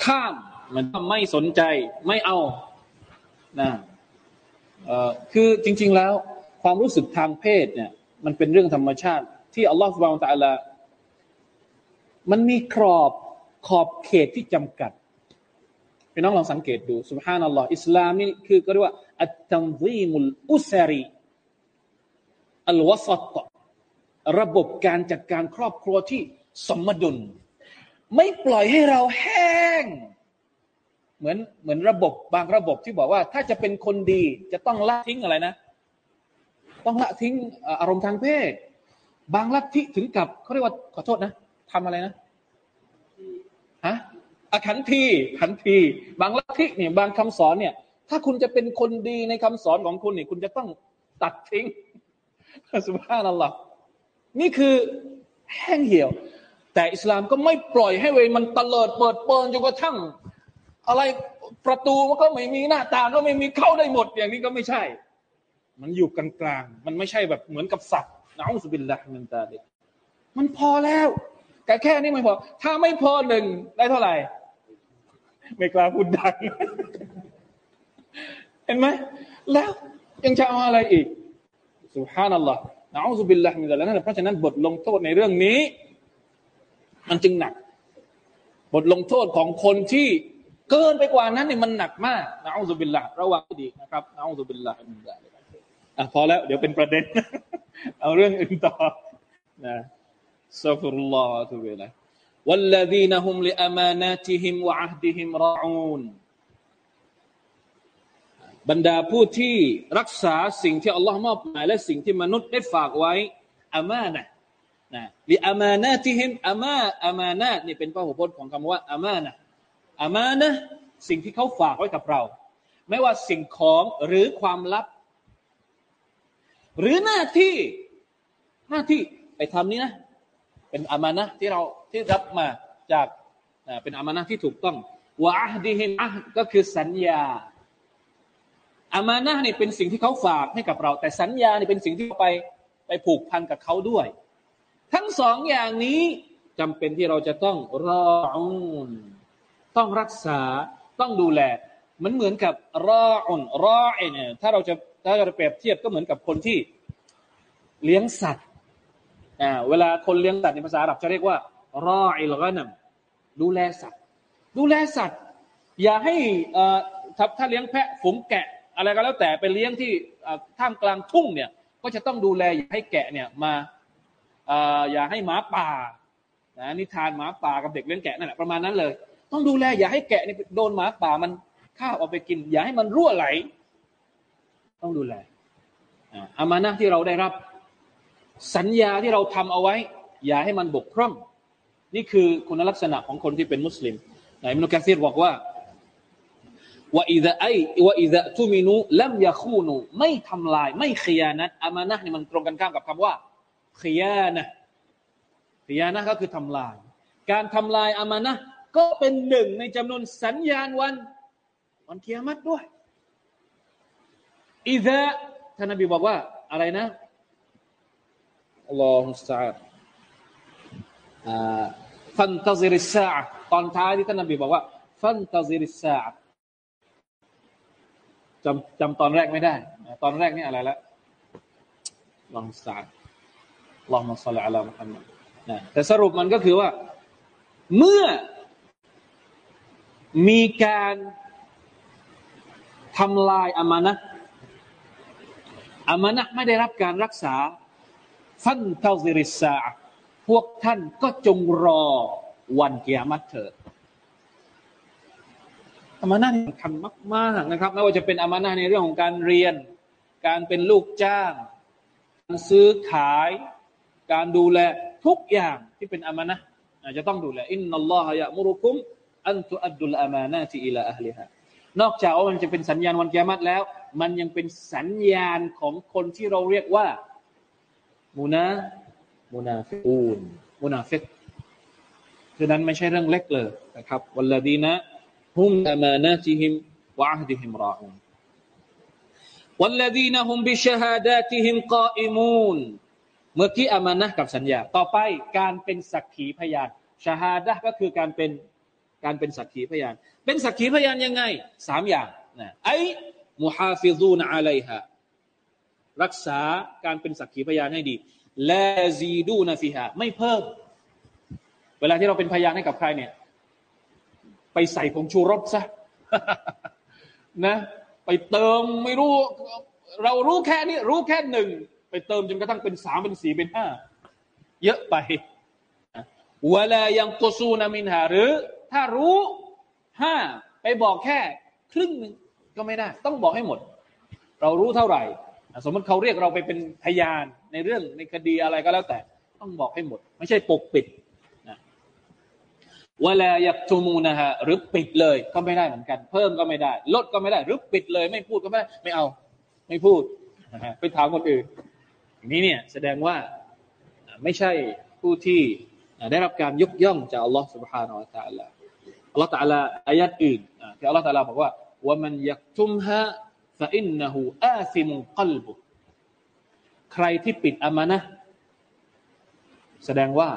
ข้ามมันไม่สนใจ ไม่เอานะคือจริง ๆ แล้ว ความรู้สึกทางเพศเนี่ย มันเป็นเรื่องธรรมชาติ ที่อัลลอฮฺสุบานตะลามันมีกรอบขอบเขตที่จำกัดพี่น้องลองสังเกตดูสุบฮานัลลอฮ์อิสลามนี่คือก็เรียกว่าอัตตันซีมุลอุซารีอัลวสตระบบการจัดการครอบครัวที่สมดุล ไม่ปล่อยให้เราแห้ง เหมือนเหมือนระบบบางระบบที่บอกว่า ถ้าจะเป็นคนดีจะต้องละทิ้งอะไรนะ ต้องละทิ้งอารมณ์ทางเพศ บางลัทธิถึงกับเขาเรียกว่าขอโทษนะทำอะไรนะฮะอขันทีขันทีบางลัทธิเนี่ยบางคำสอนเนี่ย ถ้าคุณจะเป็นคนดีในคำสอนของคุณเนี่ยคุณจะต้องตัดทิ้งสุภาพนั่นหละนี่คือแห้งเหี่ยว แต่อิสลามก็ไม่ปล่อยให้เวมันตเลิดเปิดเปิงจนกระทั่ง อะไรประตูมันก็ไม่มีหน้าต่างก็ไม่มีเข้าได้หมดอย่างนี้ก็ไม่ใช่ มันอยู่กลางๆ มันไม่ใช่แบบเหมือนกับสัตว์นะอุสบิลละมินตาลิมันพอแล้วแต่แค่นี้ไม่พอ ถ้าไม่พอหนึ่งได้เท่าไหร่ ไม่กล้าพูดดัง เห็นไหม แล้วยังจะเอาอะไรอีกสุฮานัลลอฮ์นะอุสบิลละมินตาลินั่นเพราะฉะนั้นบทลงโทษในเรื่องนี้ มันจึงหนัก บทลงโทษของคนที่เกินไปกว่านั้นเนี่ยมันหนักมากนะอุสบิลละระวังให้ดีนะครับนะอุสบิลละมินตาล อ่ะพอแล้วเดี๋ยวเป็นประเด็น เอาเรื่องอื่นต่อนะสัฟรุลลอฮฺทุเบละ والذين هم لأماناتهم وعهدهم راعون บรรดาผู้ที่รักษาสิ่งที่อัลลอฮ์มอบหมายและสิ่งที่มนุษย์ได้ฝากไว้อามานะ นะลิอามานะที่หิมอามาอามานะนี่เป็นพหุพจน์ของคำว่าอามานะอามานะสิ่งที่เขาฝากไว้กับเรา ไม่ว่าสิ่งของหรือความลับ หรือหน้าที่หน้าที่ไปทำนี้นะ เป็นอามานะที่เราที่รับมาจากเป็นอามานะที่ถูกต้องวะอัดีฮิมอะก็คือสัญญาอามานะนี่เป็นสิ่งที่เขาฝากให้กับเรา แต่สัญญานี่เป็นสิ่งที่เราไปไปผูกพันกับเขาด้วย ทั้งสองอย่างนี้จำเป็นที่เราจะต้องรออนต้องรักษาต้องดูแล มันเหมือนกับรออุนรอเอเนี่ยถ้าเราจะ ถ้าเราเปรียบเทียบก็เหมือนกับคนที่เลี้ยงสัตว์อ่าเวลาคนเลี้ยงสัตว์ในภาษาอาหรับจะเรียกว่ารออิลกนัมดูแลสัตว์ ดูแลสัตว์ อย่าให้อ่าถ้าเลี้ยงแพะฝูงแกะ อะไรก็แล้วแต่ไปเลี้ยงที่ท่ามกลางทุ่งเนี่ย ก็จะต้องดูแลอย่าให้แกะเนี่ยมาอย่าให้หมาป่านะนิทานหมาป่ากับเด็กเลี้ยงแกะนั่นแหละประมาณนั้นเลย ต้องดูแลอย่าให้แกะนี่โดนหมาป่ามันข้าวเอาไปกิน อย่าให้มันรั่วไหล ต้องดูแลอามานะที่เราได้รับ สัญญาที่เราทำเอาไว้ อย่าให้มันบกพร่อง นี่คือคุณลักษณะของคนที่เป็นมุสลิมนายมินุกาซีรบอกว่าว่าอิดะไอว่าอิดะทุมินุลัมยาคูนูไม่ทำลาย ไม่ขยานะอามานะนี่มันตรงกันข้ามกับคำว่าขยานะขยานะก็คือทำลาย การทำลายอามานะก็เป็นหนึ่งในจำนวนสัญญาณวัน วันเกียรติด้วย อิดะท่านนบีบอกว่า อะไรนะอัลลอฮฺสัตว์ฟันตาซิริสาตอนท้ายที่ท่านนบีบอกว่า ฟันตาซิริสาจำจำตอนแรกไม่ได้ ตอนแรกนี่อะไรละลองสาลองมาสละอัลลอฮฺมุฮัมมัดนะแต่สรุปมันก็คือว่า เมื่อมีการทำลายอามานะ อามานะไม่ได้รับการรักษา ฟันเทาซิริสาพวกท่านก็จงรอวันเกียรติเถิดอามานะสำคัญมาก ๆ นะครับ ไม่ว่าจะเป็นอามานะในเรื่องของการเรียน การเป็นลูกจ้าง การซื้อขาย การดูแลทุกอย่างที่เป็นอามานะจะต้องดูแลอินนัลลอฮฺยะมุรุคุมอันตุอัดดุลอามานะที่อิลาอัลลิฮะนอกจากว่ามันจะเป็นสัญญาณวันเกียรติแล้ว มันยังเป็นสัญญาณของคนที่เราเรียกว่ามุนามุนาฟิกูนมุนาฟิกฉะนั้นไม่ใช่เรื่องเล็กเลยนะครับวัลลดีนะฮุมอามานาติฮิมวะอัฮดิฮิมราอุน والذين هم بشهاداتهم قائمون เมื่อกี้อามานะกับสัญญา ต่อไปการเป็นสักขีพยานชาฮาดะก็คือการเป็นการเป็นสักขีพยาน เป็นสักขีพยานยังไงสามอย่างนะไอ มุฮาฟิซูนอะลัยฮะรักษาการเป็นสักขีพยานให้ดีลาซีดูนฟิฮาไม่เพิ่ม เวลาที่เราเป็นพยานให้กับใครเนี่ย ไปใส่ผงชูรสซะนะ ไปเติมไม่รู้ เรารู้แค่นี้ รู้แค่หนึ่ง ไปเติมจนกระทั่งเป็นสามเป็นสี่เป็นห้าเยอะไปเวลายังกุซูนามินหาหรือ ถ้ารู้ห้าไปบอกแค่ ครึ่งหนึ่ง ก็ไม่ได้ ต้องบอกให้หมด เรารู้เท่าไหร่สมมติเขาเรียกเราไปเป็นพยานในเรื่องในคดีอะไรก็แล้วแต่ ต้องบอกให้หมด ไม่ใช่ปกปิดนะเวลาอยากทูมูนะฮะหรือปิดเลย ก็ไม่ได้เหมือนกัน เพิ่มก็ไม่ได้ ลดก็ไม่ได้ หรือปิดเลย ไม่พูดก็ไม่ได้ไม่เอา ไม่พูดไปถามคนอื่นนี้เนี่ยแสดงว่าไม่ใช่ผู้ที่ได้รับการยกย่องจากอัลลอฮฺ سبحانه และ تعالى อัลลอฮฺ تعالى อายัดอื่นที่อัลลอฮฺ تعالى บอกว่า ว่ามันยักทุมฮะฟาอินนะฮูอาซิมุกลบุใครที่ปิดอามานะแสดงว่า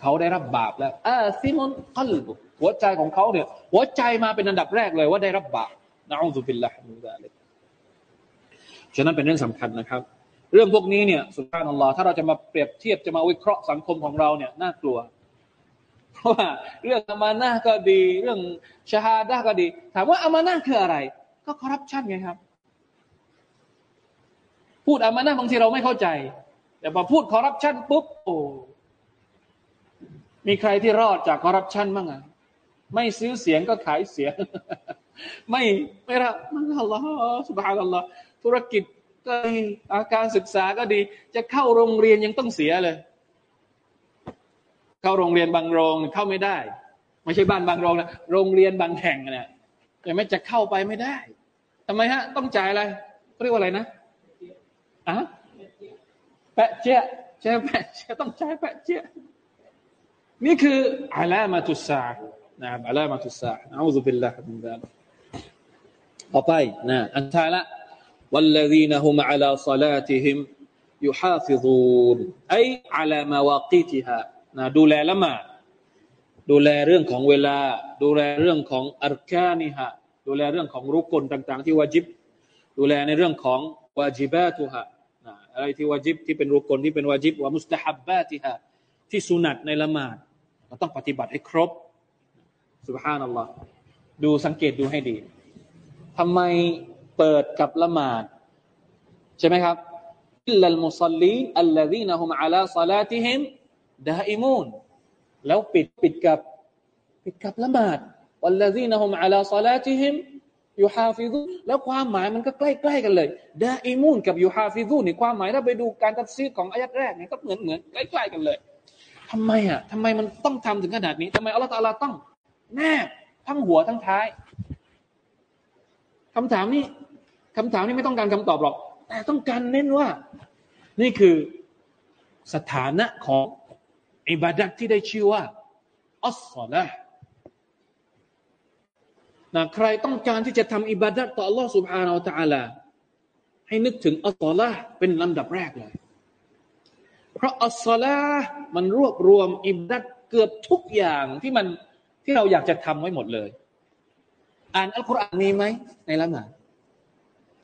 เขาได้รับบาปแล้วอาซิมุนกลบุหัวใจของเขาเนี่ย หัวใจมาเป็นอันดับแรกเลยว่าได้รับบาปنعوذ بالله من ذلك ฉะนั้นเป็นเรื่องสำคัญนะครับ เรื่องพวกนี้เนี่ยسبحان الله ถ้าเราจะมาเปรียบเทียบจะมาวิเคราะห์สังคมของเราเนี่ยน่ากลัว เพราะว่าเรื่อง أمانة ก็ดี เรื่อง شهادة ก็ดี ถามว่า أمانة คืออะไร ก็คอร์รัปชันไงครับ พูด أمانة บางทีเราไม่เข้าใจ แต่พอพูดคอร์รัปชันปุ๊บโอ้มีใครที่รอดจากคอร์รัปชันบ้างอะไม่ซื้อเสียงก็ขายเสียง ไม่ไม่รับมันอัลลอฮฺสุบฮานัลลอฮฺธุรกิจก็ดีอาการศึกษาก็ดี จะเข้าโรงเรียนยังต้องเสียเลย เข้าโรงเรียนบางโรงเข้าไม่ได้ ไม่ใช่บ้านบางโรงนะโรงเรียนบางแห่งเนี่ยยังไม่จะเข้าไปไม่ได้ทำไมฮะ ต้องจ่ายอะไรเรียกว่าอะไรนะอะแปะเจ๊ะใช่แปะเจ๊ะต้องจ่ายแปะเจ๊ะนี่คืออัลามาตุสานะครับอัลามาตุสาอัลลอฮฺบิลลาฮิมินซาลิกต่อไปนะอันท้ายละ والذين هم على صلاتهم يحافظون أي على مواقيتها นะดูแลละหมาดดูแลเรื่องของเวลา ดูแลเรื่องของอัรกานิฮะดูแลเรื่องของรุกลต่าง ๆ ที่วาจิบ ดูแลในเรื่องของวาจิบาตุฮะนะอะไรที่วาจิบที่เป็นรุกลที่เป็นวาจิบวามุสตาฮับบาติฮะที่สุนัตในละหมาดเราต้องปฏิบัติให้ครบسبحان الله ดูสังเกตดูให้ดีทำไมเปิดกับละหมาด ใช่ไหมครับإلا المصلين الذين هم على صلاتهم دائمون แล้วปิดปิดกับปิดกับละหมาดوالذين هم على صلاتهم يحافظون แล้วความหมายมันก็ใกล้ๆกันเลยدائمون กับ يحافظون นี่ความหมายถ้าไปดูการตัฟซีรของอายะฮ์แรกเนี่ยก็เหมือนเหมือนใกล้ๆกันเลยทำไมอะทำไมมันต้องทำถึงขนาดนี้ทำไมอัลลอฮฺตาลาต้องแนบทั้งหัวทั้งท้ายคำถามนี้คำถามนี้ไม่ต้องการคำตอบหรอก แต่ต้องการเน้นว่า นี่คือสถานะของ อิบาดัตที่ได้ชื่อว่าอัสซาละนะใครต้องการที่จะทำอิบาดัตต่อ Allah سبحانه และ تعالى ให้นึกถึงอัสซาละเป็นลำดับแรกเลย เพราะอัสซาละมันรวบรวมอิบาดัตเกือบทุกอย่างที่มันที่เราอยากจะทำไว้หมดเลย อ่านอัลกุรอานมีไหมในละหมาด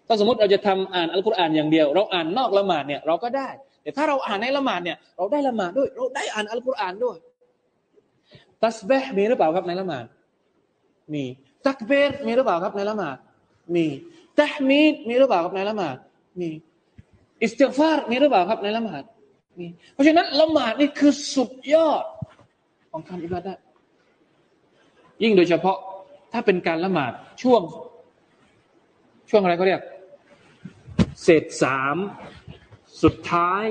ถ้าสมมติเราจะทำอ่านอัลกุรอานอย่างเดียว เราอ่านนอกละหมาดเนี่ยเราก็ได้ แต่ถ้าเราอ่านในละหมาดเนี่ยเราได้ละหมาดด้วย เราได้อ่านอัลกุรอานด้วยตัสเบห์มีหรือเปล่าครับในละหมาดมีตักเบรมีหรือเปล่าครับในละหมาดมีตะฮมีดมีหรือเปล่าครับในละหมาดมีอิสติฟารมีหรือเปล่าครับในละหมาดมีเพราะฉะนั้นละหมาดนี่คือสุดยอดของการอิบาดะยิ่งโดยเฉพาะถ้าเป็นการละหมาดช่วง ช่วงอะไรเขาเรียกเศษสาม สุดท้าย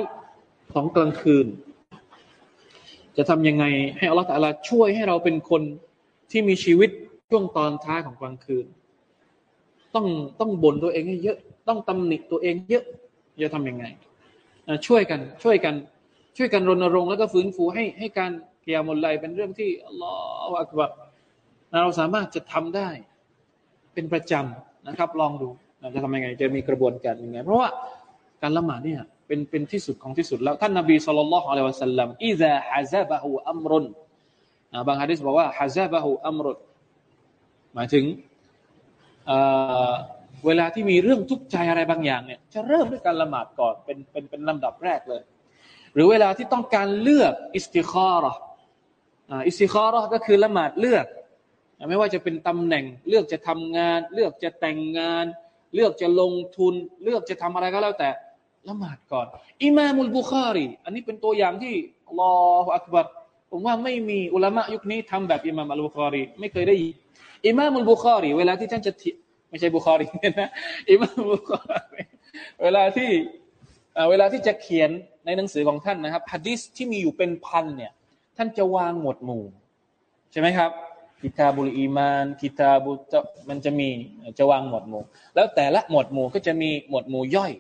ของกลางคืน จะทำยังไงให้อัลลอฮฺตะลาช่วยให้เราเป็นคนที่มีชีวิตช่วงตอนท้ายของกลางคืน ต้องต้องบ่นตัวเองให้เยอะต้องตำหนิตัวเองเยอะจะทำยังไงช่วยกันช่วยกัน ช่วยกันรณรงค์แล้วก็ฟื้นฟูให้ให้การเกียรมลไลเป็นเรื่องที่อัลลอฮฺอักบัรเราสามารถจะทำได้ เป็นประจำนะครับ ลองดูจะทำยังไงจะมีกระบวนการยังไง เพราะว่าการละหมาดเนี่ย เป็นเป็นที่สุดของที่สุดแล้วท่านนบีสุลต่านละฮ์อะลัยวะสัลลัมอิซาฮะซาบะฮูอัมรุนบางฮะดิษบอกว่าฮะซาบะฮูอัมรุนหมายถึงเวลาที่มีเรื่องทุกข์ใจอะไรบางอย่างเนี่ยจะเริ่มด้วยการละหมาดก่อนเป็นเป็นเป็นลำดับแรกเลย หรือเวลาที่ต้องการเลือกอิสติคาระอิสติคาระก็คือละหมาดเลือก ไม่ว่าจะเป็นตำแหน่งเลือกจะทำงาน เลือกจะแต่งงาน เลือกจะลงทุน เลือกจะทำอะไรก็แล้วแต่ ละหมาดก่อนอิมามุลบุคารีอันนี้เป็นตัวอย่างที่الله أكبر ผมว่าไม่มีอุลามะยุคนี้ทำแบบอิมามอัลบุคารีไม่เคยได้ยินอิมามุลบุคารีเวลาที่ท่านจะไม่ใช่บุคารีนะอิมามุลบุคารีเวลาที่เวลาที่จะเขียนในหนังสือของท่านนะครับฮะดิษที่มีอยู่เป็นพันเนี่ยท่านจะวางหมวดหมู่ใช่ไหมครับكتاب الإيمان كتاب มันจะมีจะวางหมวดหมู่ แล้วแต่ละหมวดหมู่ก็จะมีหมวดหมู่ย่อย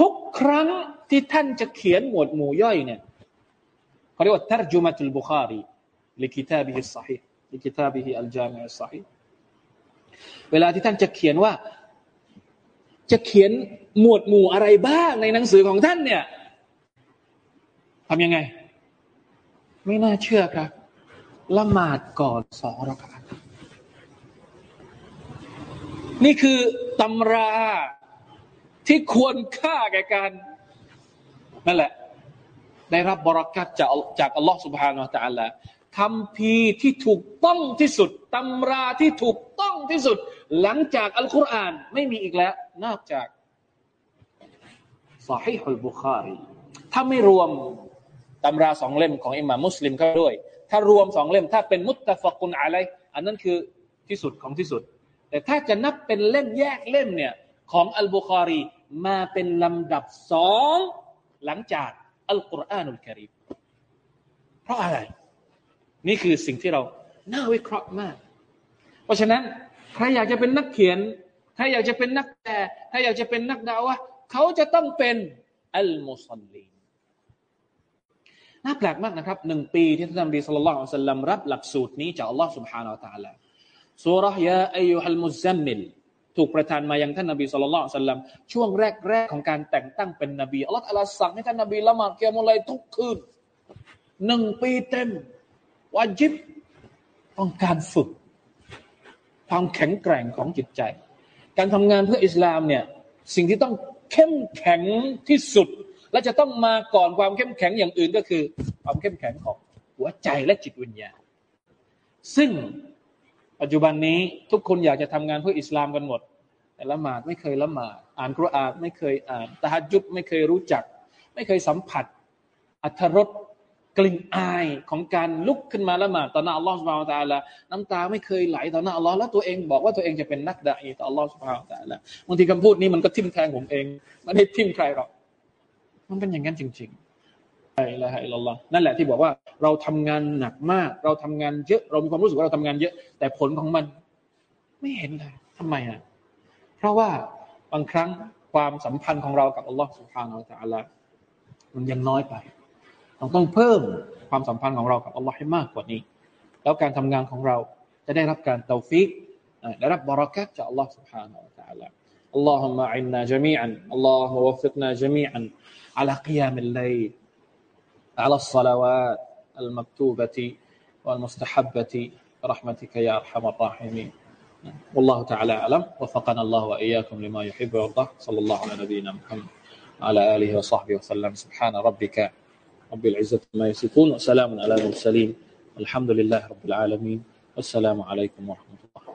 ทุกครั้งที่ท่านจะเขียนหมวดหมู่ย่อยเนี่ยเขาเรียกว่าترجمة البخاري لكتابه الصحيح لكتابه الجامع الصحيح เวลาที่ท่านจะเขียนว่า จะเขียนหมวดหมู่อะไรบ้างในหนังสือของท่านเนี่ยทำยังไง ไม่น่าเชื่อครับละหมาดก่อนสองรอกะอัตนี่คือตำรา ที่ควรค่าแก่การนั่นแหละ ได้รับบรักัตจากจากอัลลอฮ์ سبحانه และ تعالى คำพีที่ถูกต้องที่สุดตำราที่ถูกต้องที่สุด หลังจากอัลกุรอานไม่มีอีกแล้ว นอกจากสาฮิฮุลบุคารีถ้าไม่รวมตำราสองเล่มของอิหม่ามุสลิมเข้าด้วย ถ้ารวมสองเล่มถ้าเป็นมุตตะฟกุลอะไร อันนั้นคือที่สุดของที่สุด แต่ถ้าจะนับเป็นเล่มแยกเล่มเนี่ย ของอัลบุคารีมาเป็นลำดับสองหลังจากอัลกุรอานุลกิริมเพ ราะอะไร นี่คือสิ่งที่เราน่าวิเคราะห์มาก เพราะฉะนั้นใครอยากจะเป็นนักเขียนใครอยากจะเป็นนักแต่ถ้าอยากจะเป็นนักดาวะเขาจะต้องเป็นอัลมุสลีนน่าแปลกมากนะครับหนึ่งปีที่ท่านนบีสุลต่านสัลลัมรับหลักสูตรนี้จากอัลลอฮ์ سبحانه และ تعالى สุรยาอายุฮัลมุซัมมิล ถูกประทานมายังท่านนบีสุลต่านสัลลัมช่วงแรกๆของการแต่งตั้งเป็นนบีอัลลอฮ์อัลลสั่งให้ท่านนบีละหมาดเกียรมุลัยทุกคืนหนึ่งปีเต็มวาจิบต้องการฝึก ความแข็งแกร่งของจิตใจ การทำงานเพื่ออิสลามเนี่ยสิ่งที่ต้องเข้มแข็งที่สุด และจะต้องมาก่อนความเข้มแข็งอย่างอื่นก็คือ ความเข้มแข็งของหัวใจและจิตวิญญาณซึ่งปัจจุบันนี้ทุกคนอยากจะทำงานเพื่ออิสลามกันหมด แต่ละหมาดไม่เคยละหมาด อ่านกุรอานไม่เคยอ่านตะฮัดยุดไม่เคยรู้จัก ไม่เคยสัมผัส อัธรสกลิ่นอายของการลุกขึ้นมาละหมาดต่อหน้าอัลลอฮฺสุบฮานตะลาน้ำตาไม่เคยไหลต่อหน้าอัลลอฮ์แล้วตัวเองบอกว่าตัวเองจะเป็นนักดะอีต่ออัลลอฮฺสุบฮานตะลาบางทีคำพูดนี้มันก็ทิ่มแทงผมเองไม่ได้ทิ่มใครหรอกมันเป็นอย่างนั้นจริงๆละละอิลลอฮนั่นแหละที่บอกว่าเราทำงานหนักมาก เราทำงานเยอะเรามีความรู้สึกว่าเราทำงานเยอะ แต่ผลของมัน ไม่เห็นเลยทำไมอะ เพราะว่าบางครั้งความสัมพันธ์ของเรากับอัลลอฮฺสุบฮานาอัลลอฮ์มันยังน้อยไปเราต้องเพิ่มความสัมพันธ์ของเรากับอัลลอฮ์ให้มากกว่านี้ แล้วการทำงานของเราจะได้รับการเตาฟิกได้รับบารักัตจากอัลลอฮ์ سبحانه และ تعالى اللهم أعنا جميعا اللهم وفقنا جميعا على قيام الليل على الصلوات المكتوبة والمستحبة برحمتك يا أرحم الراحمين والله تعالى أعلم. وفقنا الله وإياكم لما يحب ويرضى. صلى الله على نبينا محمد وعلى آله وصحبه وسلم. سبحان ربك رب العزة ما يصفون. وسلام على المرسلين. الحمد لله رب العالمين. والسلام عليكم ورحمة الله.